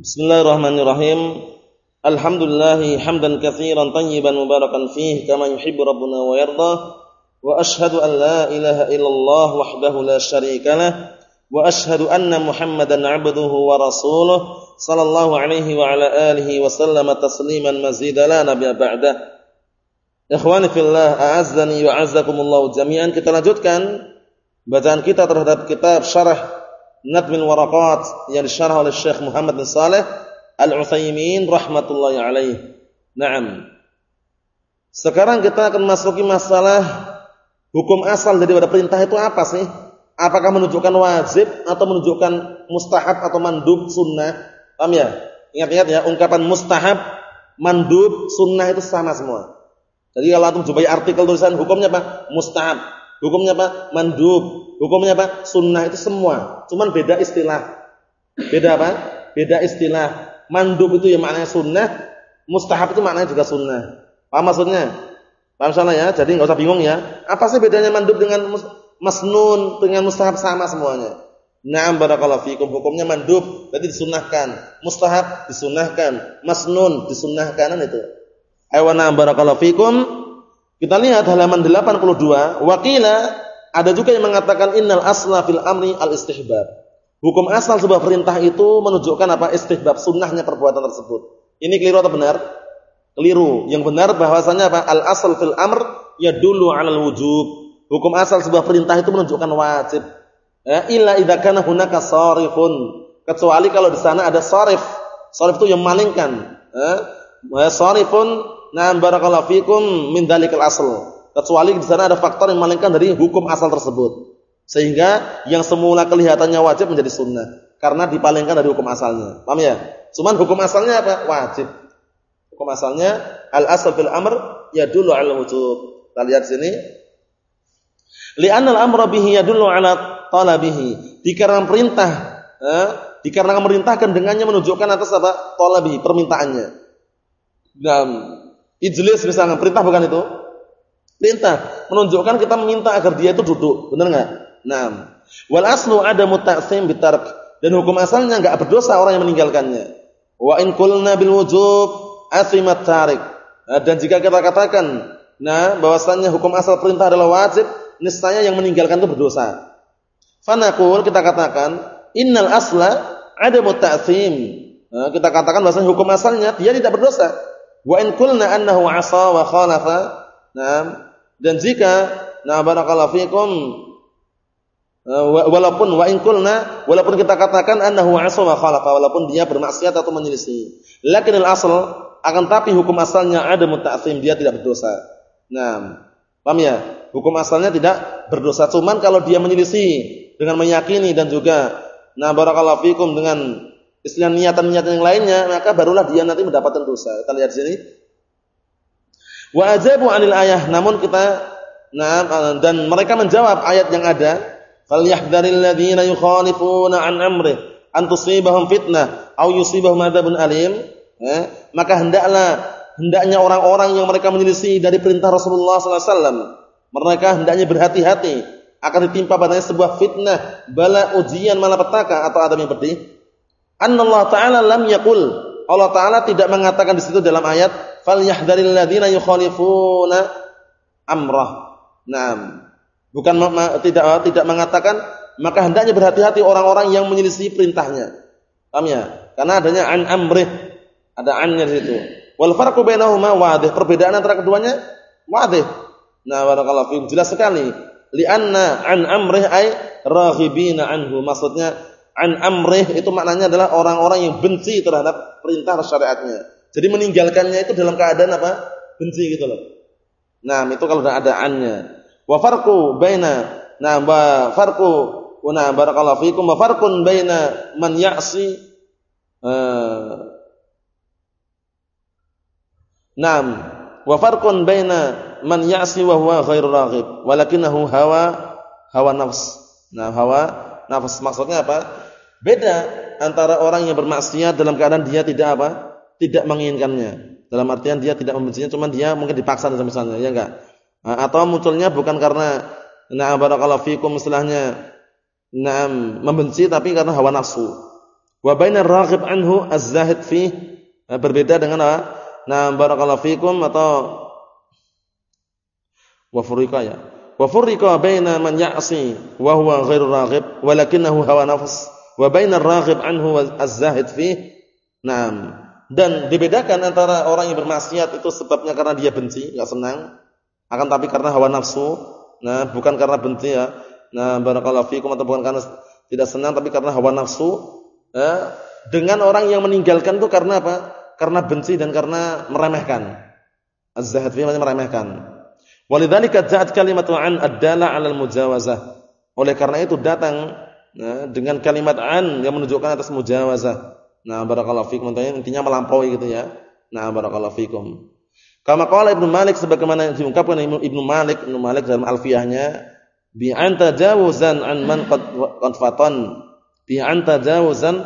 Bismillahirrahmanirrahim. Alhamdulillah hamdan katsiran tayyiban mubarakan fih kama yuhibbu rabbuna wa yarda. Wa ashhadu an la ilaha illallah wahdahu la syarika lah wa ashhadu anna Muhammadan 'abduhu wa rasuluh sallallahu alaihi wa ala alihi wa sallama tasliman mazida la nabiyya ba'dah. Ikhwani fillah, a'azzani wa a'azzakumullah jami'an. Kita lanjutkan bacaan kita terhadap kitab Syarah Nadmil Waraqat yang disyarah oleh Syekh Muhammad bin Saleh Al-Utsaimin rahmatullahi alaih. Naam. Sekarang kita akan masuki masalah hukum asal daripada perintah itu apa sih? Apakah menunjukkan wajib atau menunjukkan mustahab atau mandub sunnah? Paham ya? Ingat-ingat ya, ungkapan mustahab, mandub, sunnah itu sama semua. Jadi kalau antum jumpai artikel tulisan hukumnya apa? Mustahab. Hukumnya apa? Mandub. Hukumnya apa? Sunnah itu semua. Cuman beda istilah. Beda apa? Beda istilah. Mandub itu yang maknanya sunnah. Mustahab itu maknanya juga sunnah. Apa maksudnya? Paham salah ya? Jadi nggak usah bingung ya. Apa sih bedanya mandub dengan masnun dengan mustahab sama semuanya? Naam barakallahu fikum. Hukumnya mandub berarti disunnahkan. Mustahab disunnahkan. Masnun disunnahkan itu. Ayo na'am barakallahu fikum. Kita lihat halaman 82, wakila ada juga yang mengatakan innal asla fil amri al istihbab. Hukum asal sebuah perintah itu menunjukkan apa istihbab sunnahnya perbuatan tersebut. Ini keliru atau benar? Keliru. Yang benar bahwasanya apa? Al asal fil amr yadullu 'alal wujub. Hukum asal sebuah perintah itu menunjukkan wajib. Ya, illa idza kana hunaka. Kecuali kalau di sana ada sarif. Sarif itu yang malingkan. Ya, sarifun Nah, barakallahu fikum min dalikal asl. Kecuali di sana ada faktor yang malingkan dari hukum asal tersebut. Sehingga yang semula kelihatannya wajib menjadi sunnah karena dipalingkan dari hukum asalnya. Paham ya? Cuman hukum asalnya apa? Wajib. Hukum asalnya al asal fil amr yadullu 'ala wujub. Kita lihat sini. Li'anna al-amra bihi yadullu 'ala talabihi. Dikarenakan perintah, eh, dikarenakan merintahkan dengannya menunjukkan atas apa? Talabihi, permintaannya. Dan Ijlis misalnya, perintah bukan itu? Perintah, menunjukkan kita meminta agar dia itu duduk, benar enggak? Nah, wal aslu ada mutaksim bitark dan hukum asalnya enggak berdosa orang yang meninggalkannya. Wa in qulna bil wujub asimat tarik. Nah, dan jika kita katakan, nah bahwasannya hukum asal perintah adalah wajib, niscaya yang meninggalkan itu berdosa. Fanaqul kita katakan, innal asla ada mutaksim. Nah, kita katakan bahwasanya hukum asalnya dia tidak berdosa. Wa in qulna annahu 'asa wa khalafa. Nah, dan jika nah barakallahu fikum eh, walaupun wa in qulna walaupun kita katakan annahu 'asa wa khalafa walaupun dia bermaksiat atau menyelisih. Lakin al-asl akan tapi hukum asalnya ada muta'sim dia tidak berdosa. Nah, paham ya? Hukum asalnya tidak berdosa cuman kalau dia menyelisih dengan meyakini dan juga nah barakallahu fikum dengan istilah niatan-niatan yang lainnya, maka barulah dia nanti mendapatkan dosa. Kita lihat sini. Wa ajabu 'anil ayah, namun kita nah dan mereka menjawab ayat yang ada, falyahdharil ladzina yukhalifuna an amrih an tusibahum fitnah aw yusibahum adzabun alim. Eh, maka hendaklah hendaknya orang-orang yang mereka menyelisih dari perintah Rasulullah sallallahu alaihi wasallam, mereka hendaknya berhati-hati akan ditimpa padanya sebuah fitnah, bala ujian malapetaka atau adab yang pedih Allah Ta'ala lam yakul. Allah Ta'ala tidak mengatakan di situ dalam ayat, "Falyahdharil ladzina yukhalifuna amrah." Nah, bukan tidak tidak mengatakan maka hendaknya berhati-hati orang-orang yang menyelisih perintahnya. Paham ya? Karena adanya an amrih. Ada annya di situ. Wal farqu bainahuma wadih. Perbedaan antara keduanya wadih. Nah, barakallahu fiikum jelas sekali. Li'anna an amrih ay raghibina anhu. Maksudnya an amrih itu maknanya adalah orang-orang yang benci terhadap perintah syariatnya. Jadi meninggalkannya itu dalam keadaan apa? Benci gitu loh. Nah, itu kalau sudah ada annya. Wa farqu baina nah wa farqu wa na barakallahu fikum wa farqun baina man ya'si uh, Naam, wa farqun baina man ya'si wa huwa ghairu raghib, walakinahu hawa hawa nafs. Nah, hawa nafs maksudnya apa? Beda antara orang yang bermaksiat dalam keadaan dia tidak apa? Tidak menginginkannya. Dalam artian dia tidak membencinya, cuma dia mungkin dipaksa misalnya, ya enggak? Nah, atau munculnya bukan karena na'am barakallahu fikum istilahnya na'am membenci tapi karena hawa nafsu. Wa bainar raghib anhu az-zahid fi nah, berbeda dengan apa? Nah, barakallahu fikum atau wa furika ya. Wa furika baina man ya'si wa huwa ghairu raghib walakinahu hawa nafs wa bainar raghib anhu az-zahid fi Naam. Dan dibedakan antara orang yang bermaksiat itu sebabnya karena dia benci, enggak senang, akan tapi karena hawa nafsu. Nah, bukan karena benci ya. Nah, barakallahu fikum atau bukan karena tidak senang tapi karena hawa nafsu eh, dengan orang yang meninggalkan itu karena apa? Karena benci dan karena meremehkan. Az-zahid fi meremehkan. Walidzalika ja'at kalimatu an ad-dala 'ala al-mujawazah. Oleh karena itu datang nah, dengan kalimat an yang menunjukkan atas mujawazah. Nah, barakallahu fikum. Intinya melampaui gitu ya. Nah, barakallahu fikum. Kama qala Ibnu Malik sebagaimana yang diungkapkan Ibnu Malik, Ibnu Malik dalam Alfiyahnya bi anta jawuzan an man qad fatan. Bi anta jawuzan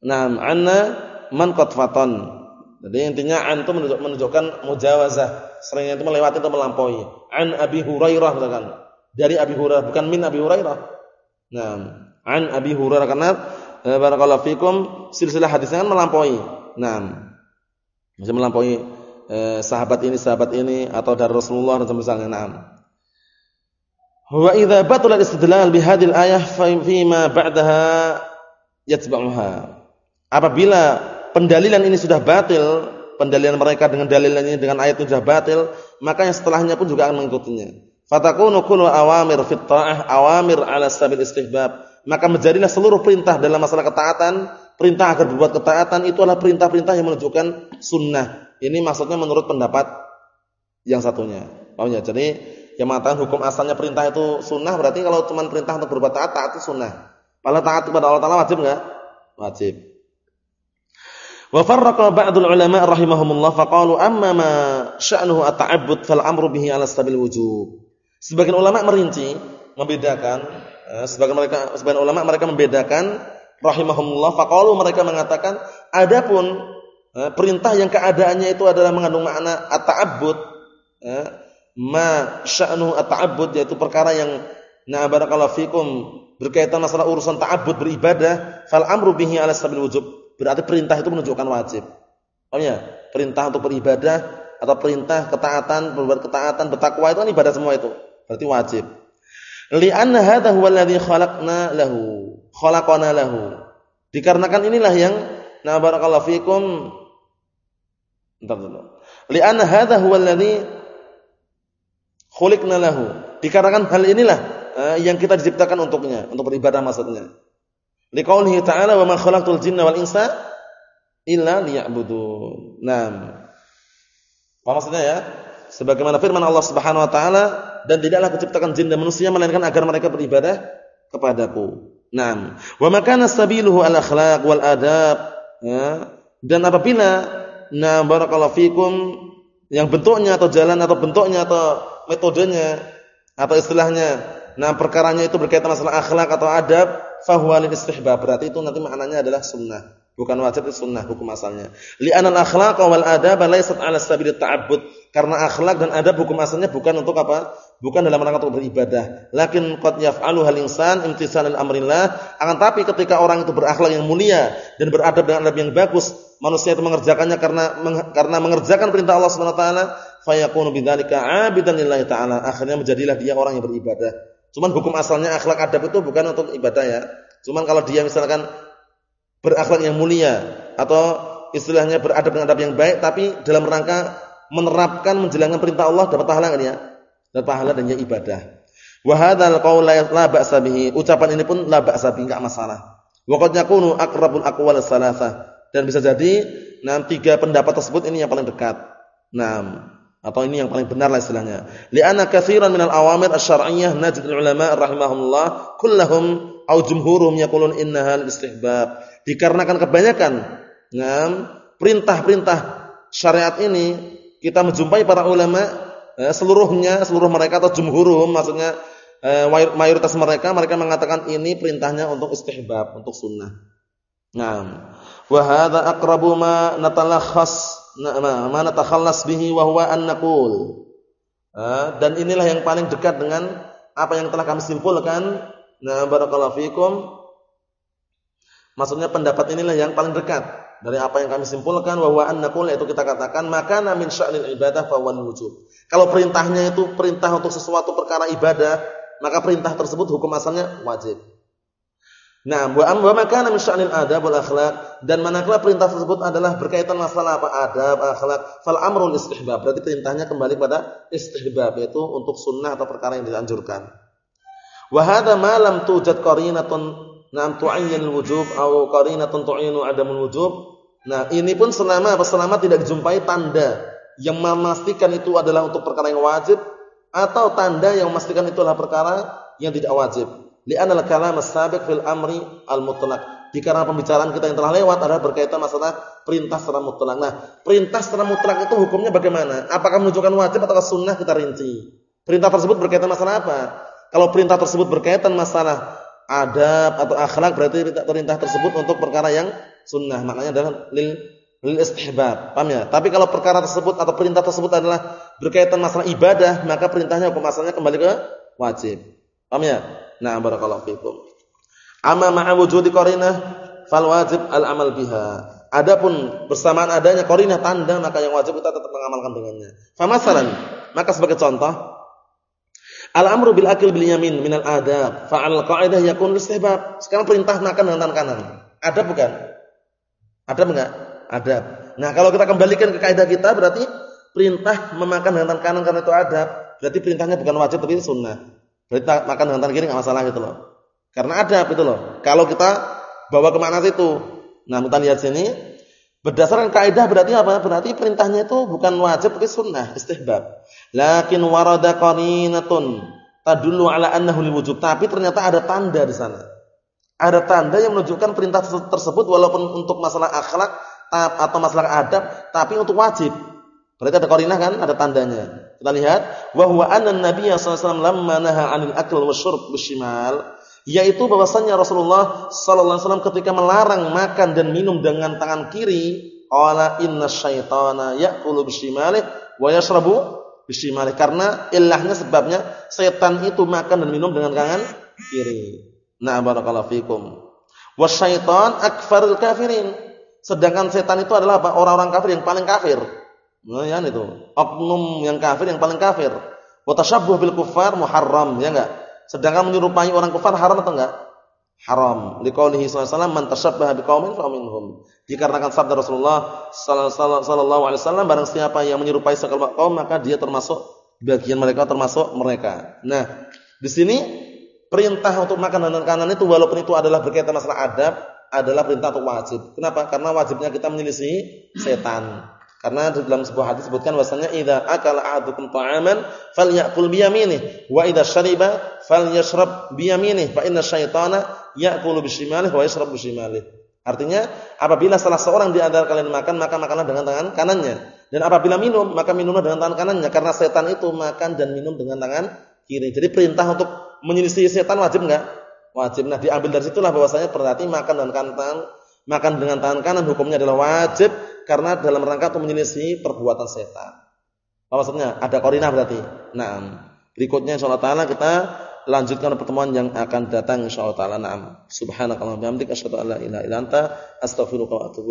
nam anna man qad fatan. Jadi intinya an itu menunjukkan mujawazah. Seringnya itu melewati atau melampaui. An Abi Hurairah misalkan dari Abi Hurairah bukan min Abi Hurairah nah an Abi Hurairah karena eh, barakallahu fikum silsilah hadisnya kan melampaui. Nah bisa melampaui eh, sahabat ini sahabat ini atau dari Rasulullah dan misalnya nah Wa idza batala istidlal bihadil ayah fa ma ba'daha yatba'uha. Apabila pendalilan ini sudah batil, pendalilan mereka dengan dalilan ini dengan ayat itu sudah batil, maka yang setelahnya pun juga akan mengikutinya. Fatakunu kullu awamir fit awamir 'ala sabil istihbab. Maka menjadilah seluruh perintah dalam masalah ketaatan, perintah agar berbuat ketaatan itu adalah perintah-perintah yang menunjukkan sunnah. Ini maksudnya menurut pendapat yang satunya. Paham ya? Jadi yang mengatakan hukum asalnya perintah itu sunnah berarti kalau cuma perintah untuk berbuat taat, taat itu sunnah. Kalau taat kepada Allah Taala wajib enggak? Wajib. Wa farraqa ba'dul ulama rahimahumullah faqalu amma ma sya'nuhu at-ta'abbud fal amru bihi 'ala stabil wujub. Sebagian ulama merinci, membedakan, eh, sebagian mereka sebagian ulama mereka membedakan rahimahumullah faqalu mereka mengatakan adapun eh, perintah yang keadaannya itu adalah mengandung makna at-ta'abbud eh, ma sya'nu at-ta'abbud yaitu perkara yang na barakallahu fikum berkaitan masalah urusan ta'abbud beribadah fal amru bihi 'ala sabil wujub berarti perintah itu menunjukkan wajib. Paham ya? Perintah untuk beribadah atau perintah ketaatan, berbuat ketaatan, bertakwa itu kan ibadah semua itu. Berarti wajib. Li'anna hadha huwa alladhi khalaqna lahu. Khalaqana lahu. Dikarenakan inilah yang na barakallahu fikum Entar dulu. Li'anna hadha huwa alladhi khuliqna lahu. Dikarenakan hal inilah uh, yang kita diciptakan untuknya, untuk beribadah maksudnya. Liqaulihi ta'ala wa ma khalaqtul jinna wal insa illa liya'budun. Naam. Apa maksudnya ya? Sebagaimana firman Allah Subhanahu wa taala dan tidaklah kuciptakan jin dan manusia melainkan agar mereka beribadah kepadaku. Naam. Wa makana sabiluhu al akhlaq wal adab. Ya. Dan apabila na barakallahu fikum yang bentuknya atau jalan atau bentuknya atau metodenya atau istilahnya nah perkaranya itu berkaitan masalah akhlak atau adab fahuwa lil istihbab berarti itu nanti maknanya adalah sunnah bukan wajib itu sunnah hukum asalnya li'anal akhlaq wal adab laysat 'ala sabil ta'abbud karena akhlak dan adab hukum asalnya bukan untuk apa bukan dalam rangka untuk beribadah. Lakin qad yaf'alu hal insan imtisalan amrillah. Akan tapi ketika orang itu berakhlak yang mulia dan beradab dengan adab yang bagus manusia itu mengerjakannya karena karena mengerjakan perintah Allah Subhanahu wa taala fayakunu bidzalika 'abidan lillahi ta'ala. Akhirnya menjadilah dia orang yang beribadah. Cuman hukum asalnya akhlak adab itu bukan untuk ibadah ya. Cuman kalau dia misalkan berakhlak yang mulia atau istilahnya beradab dengan adab yang baik tapi dalam rangka menerapkan menjalankan perintah Allah dapat pahala kan ya dapat pahala dan ibadah wa hadzal qaul la ba'sa bihi ucapan ini pun la ba'sa bihi enggak masalah wa qad yakunu aqrabul aqwal salasah dan bisa jadi nah tiga pendapat tersebut ini yang paling dekat. Nah, atau ini yang paling benar lah istilahnya. Li'anna katsiran minal awamir asy-syar'iyyah najid ulama rahimahumullah kullahum au jumhurum yaqulun innaha istihbab. Dikarenakan kebanyakan nah, perintah-perintah syariat ini kita menjumpai para ulama eh, seluruhnya seluruh mereka atau jumhurum maksudnya eh, mayoritas mereka mereka mengatakan ini perintahnya untuk istihbab, untuk sunnah. Nah, wa hadza aqrabu ma natalakhas ma natakhallas bihi wa huwa an naqul. Dan inilah yang paling dekat dengan apa yang telah kami simpulkan. Nah barakallahu fikum. Maksudnya pendapat inilah yang paling dekat dari apa yang kami simpulkan bahwa an naqul itu kita katakan maka namin sya'nil ibadah fa wujub. Kalau perintahnya itu perintah untuk sesuatu perkara ibadah, maka perintah tersebut hukum asalnya wajib. Nah, wa amma maka namin sya'nil adab wal akhlaq dan manakala perintah tersebut adalah berkaitan masalah apa adab, akhlak, fal amrul istihbab. Berarti perintahnya kembali pada istihbab yaitu untuk sunnah atau perkara yang dianjurkan. Wa hadza ma lam tujad qarinatun Naam tu'ayyin wujub atau qarinatun tu'inu adamul wujub. Nah, ini pun selama apa selama tidak dijumpai tanda yang memastikan itu adalah untuk perkara yang wajib atau tanda yang memastikan itu adalah perkara yang tidak wajib. Li'anna al-kalam as-sabiq fil amri al-mutlaq. Dikarenakan pembicaraan kita yang telah lewat adalah berkaitan masalah perintah secara mutlak. Nah, perintah secara mutlak itu hukumnya bagaimana? Apakah menunjukkan wajib atau sunnah kita rinci. Perintah tersebut berkaitan masalah apa? Kalau perintah tersebut berkaitan masalah adab atau akhlak berarti perintah tersebut untuk perkara yang sunnah. Maknanya adalah lil lil istihbab. Paham ya? Tapi kalau perkara tersebut atau perintah tersebut adalah berkaitan masalah ibadah, maka perintahnya hukum asalnya kembali ke wajib. Paham ya? Nah, barakallahu fikum. Amma ma'a wujudi qarinah fal wajib al amal biha. Adapun bersamaan adanya qarinah tanda maka yang wajib kita tetap mengamalkan dengannya. Famasalan, maka sebagai contoh Al-amru bil akil bil yamin minal adab. Fa'al qa'idah yakun istihbab. Sekarang perintah makan dengan tangan kanan. Ada bukan? Ada enggak? Ada. Nah, kalau kita kembalikan ke kaidah kita berarti perintah memakan dengan tangan kanan karena itu adab. Berarti perintahnya bukan wajib tapi sunnah. Berarti makan dengan tangan kiri enggak masalah gitu loh. Karena adab itu loh. Kalau kita bawa ke mana situ. Nah, kita lihat sini Berdasarkan kaidah berarti apa? Berarti perintahnya itu bukan wajib tapi sunnah, istihbab. Lakin warada qarinatun tadullu ala annahu wujub. Tapi ternyata ada tanda di sana. Ada tanda yang menunjukkan perintah tersebut walaupun untuk masalah akhlak atau masalah adab, tapi untuk wajib. Berarti ada qarinah kan? Ada tandanya. Kita lihat, wa huwa anna an-nabiy sallallahu alaihi wasallam lamma naha 'anil akl wasyurb bishimal yaitu bahwasannya Rasulullah sallallahu alaihi wasallam ketika melarang makan dan minum dengan tangan kiri, qala inna syaitana ya'kulu bishimalih wa yashrabu bishimalih karena ilahnya sebabnya setan itu makan dan minum dengan tangan kiri. Nah, barakallahu fikum. Wasyaitan akfarul kafirin. Sedangkan setan itu adalah apa? Orang-orang kafir yang paling kafir. Nah, ya itu. Oknum yang kafir yang paling kafir. Wa tashabbuh bil kuffar muharram, ya enggak? Sedangkan menyerupai orang kafir haram atau enggak? Haram. Liqaulihi sallallahu alaihi wasallam man tashabbaha biqaumin fa minhum. Dikarenakan sabda Rasulullah sallallahu alaihi wasallam barang siapa yang menyerupai sekelompok kaum maka dia termasuk bagian mereka termasuk mereka. Nah, di sini perintah untuk makan dengan kanan itu walaupun itu adalah berkaitan masalah adab adalah perintah untuk wajib. Kenapa? Karena wajibnya kita menyelisih setan. Karena dalam sebuah hadis disebutkan bahwasanya idza akala ahadukum ta'aman falyakul bi yaminih wa idza syariba falyashrab bi yaminih fa inna syaitana ya'kulu bishimalihi wa yashrab bishimalihi. Artinya apabila salah seorang di antara kalian makan maka makanlah dengan tangan kanannya dan apabila minum maka minumlah dengan tangan kanannya karena setan itu makan dan minum dengan tangan kiri. Jadi perintah untuk menyelisih setan wajib enggak? Wajib. Nah, diambil dari situlah bahwasanya berarti makan dengan kanan makan dengan tangan kanan hukumnya adalah wajib karena dalam rangka untuk menyelisih perbuatan setan. Apa maksudnya? Ada korinah berarti. Nah, berikutnya insyaallah taala kita lanjutkan pertemuan yang akan datang insyaallah taala. Naam. Subhanakallahumma wa bihamdika asyhadu an la ilaha anta wa atubu.